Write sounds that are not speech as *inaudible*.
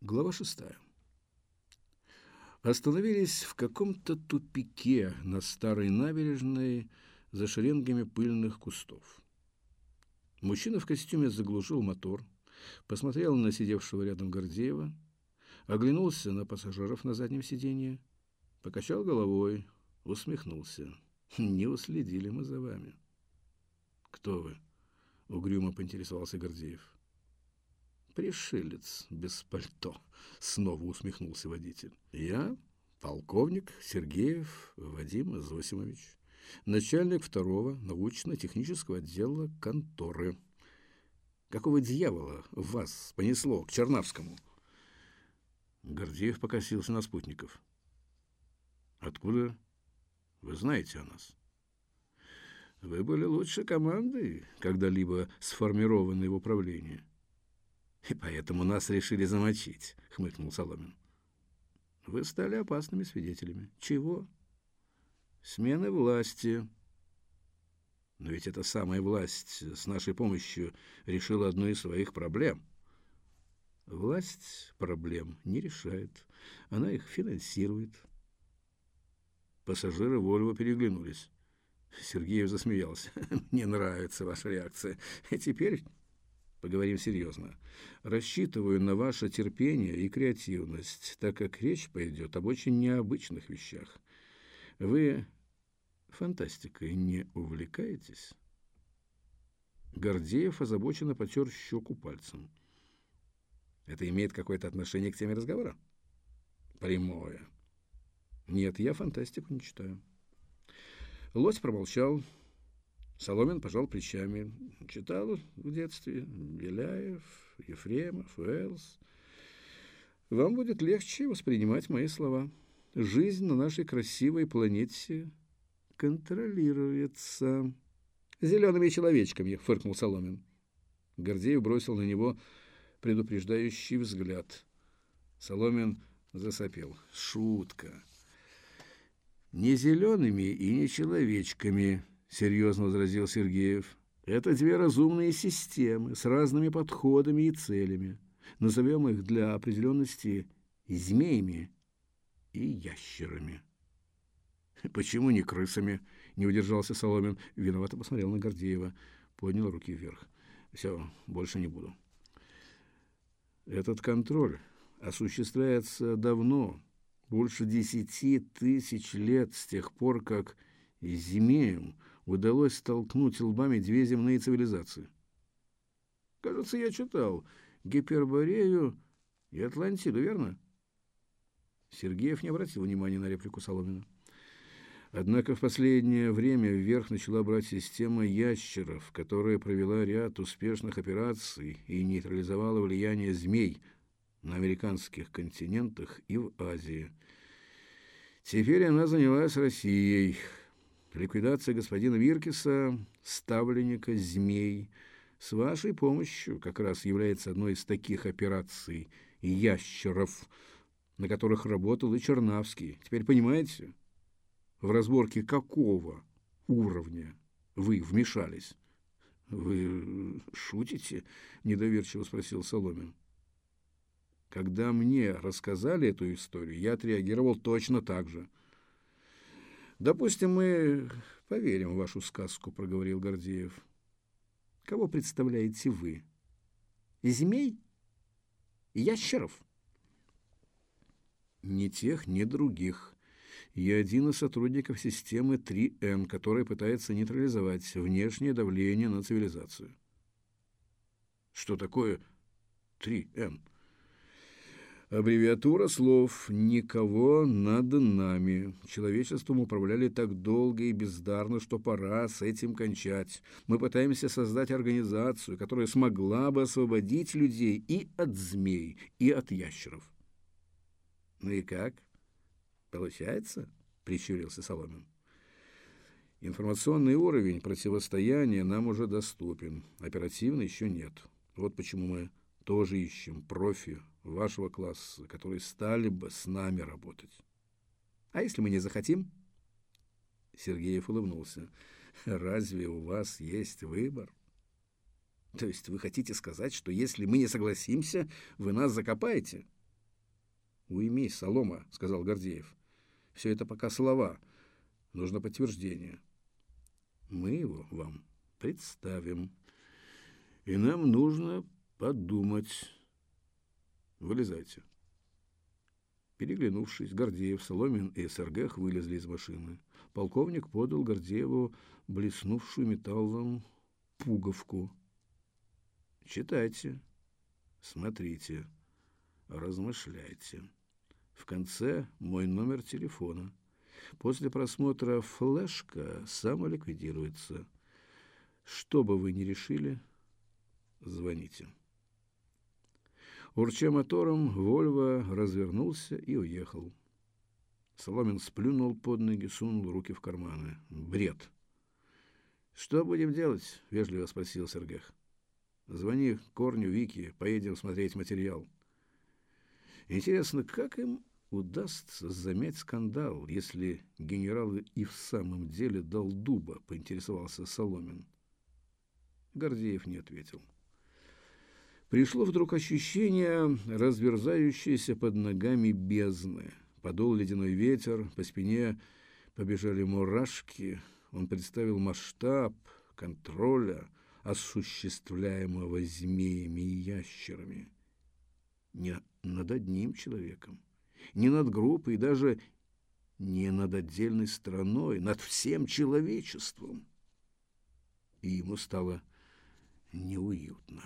Глава шестая. Остановились в каком-то тупике на старой набережной за шеренгами пыльных кустов. Мужчина в костюме заглушил мотор, посмотрел на сидевшего рядом Гордеева, оглянулся на пассажиров на заднем сиденье, покачал головой, усмехнулся. «Не уследили мы за вами». «Кто вы?» — угрюмо поинтересовался Гордеев. «Пришелец без пальто», — снова усмехнулся водитель. «Я полковник Сергеев Вадим Зосимович, начальник второго научно-технического отдела конторы. Какого дьявола вас понесло к Чернавскому?» Гордеев покосился на спутников. «Откуда вы знаете о нас?» «Вы были лучшей командой, когда-либо сформированной в управлении. И поэтому нас решили замочить, хмыкнул Соломин. Вы стали опасными свидетелями. Чего? Смены власти. Но ведь эта самая власть с нашей помощью решила одну из своих проблем. Власть проблем не решает. Она их финансирует. Пассажиры Вольво переглянулись. Сергеев засмеялся. *laughs* «Мне нравится ваша реакция. Теперь Поговорим серьезно. Рассчитываю на ваше терпение и креативность, так как речь пойдет об очень необычных вещах. Вы фантастикой не увлекаетесь? Гордеев озабоченно потер щеку пальцем. Это имеет какое-то отношение к теме разговора? Прямое. Нет, я фантастику не читаю. Лось промолчал, Соломин пожал плечами. Читал в детстве Беляев, Ефремов, Уэллс. Вам будет легче воспринимать мои слова. Жизнь на нашей красивой планете контролируется. Зелеными человечками, фыркнул Соломин. Гордеев бросил на него предупреждающий взгляд. Соломин засопел. Шутка. Не зелеными и не человечками, — серьезно возразил Сергеев. «Это две разумные системы с разными подходами и целями. Назовем их для определенности змеями и ящерами». «Почему не крысами?» — не удержался Соломин. Виновато посмотрел на Гордеева. Поднял руки вверх. «Все, больше не буду». «Этот контроль осуществляется давно, больше десяти тысяч лет с тех пор, как змеям удалось столкнуть лбами две земные цивилизации. Кажется, я читал Гиперборею и Атлантиду, верно? Сергеев не обратил внимания на реплику Соломина. Однако в последнее время вверх начала брать система ящеров, которая провела ряд успешных операций и нейтрализовала влияние змей на американских континентах и в Азии. Теперь она занялась Россией – ликвидация господина Виркиса, ставленника змей, с вашей помощью как раз является одной из таких операций ящеров, на которых работал и Чернавский. Теперь понимаете, в разборке какого уровня вы вмешались? Вы шутите? недоверчиво спросил Соломин. Когда мне рассказали эту историю, я отреагировал точно так же. Допустим, мы поверим в вашу сказку, проговорил Гордеев. Кого представляете вы? Змей? Ящеров? Ни тех, ни других. Я один из сотрудников системы 3Н, которая пытается нейтрализовать внешнее давление на цивилизацию. Что такое 3Н? Аббревиатура слов «никого над нами». Человечеством управляли так долго и бездарно, что пора с этим кончать. Мы пытаемся создать организацию, которая смогла бы освободить людей и от змей, и от ящеров. «Ну и как? Получается?» – прищурился Соломин. Информационный уровень противостояния нам уже доступен, оперативно еще нет. Вот почему мы тоже ищем профи вашего класса, которые стали бы с нами работать. А если мы не захотим? Сергеев улыбнулся. Разве у вас есть выбор? То есть вы хотите сказать, что если мы не согласимся, вы нас закопаете? Уймись, Солома, сказал Гордеев. Все это пока слова. Нужно подтверждение. Мы его вам представим. И нам нужно подумать. Вылезайте. Переглянувшись, Гордеев, Соломин и СРГХ вылезли из машины. Полковник подал Гордееву блеснувшую металлом пуговку. Читайте, смотрите, размышляйте. В конце мой номер телефона. После просмотра флешка самоликвидируется. Что бы вы ни решили, звоните. Урча мотором, Вольво развернулся и уехал. Соломин сплюнул под ноги, сунул руки в карманы. Бред. «Что будем делать?» — вежливо спросил Сергех. «Звони Корню, Вике, поедем смотреть материал». Интересно, как им удастся замять скандал, если генерал и в самом деле дал дуба, поинтересовался Соломин. Гордеев не ответил. Пришло вдруг ощущение разверзающейся под ногами бездны. Подул ледяной ветер, по спине побежали мурашки. Он представил масштаб контроля, осуществляемого змеями и ящерами. Не над одним человеком, не над группой, даже не над отдельной страной, над всем человечеством. И ему стало неуютно.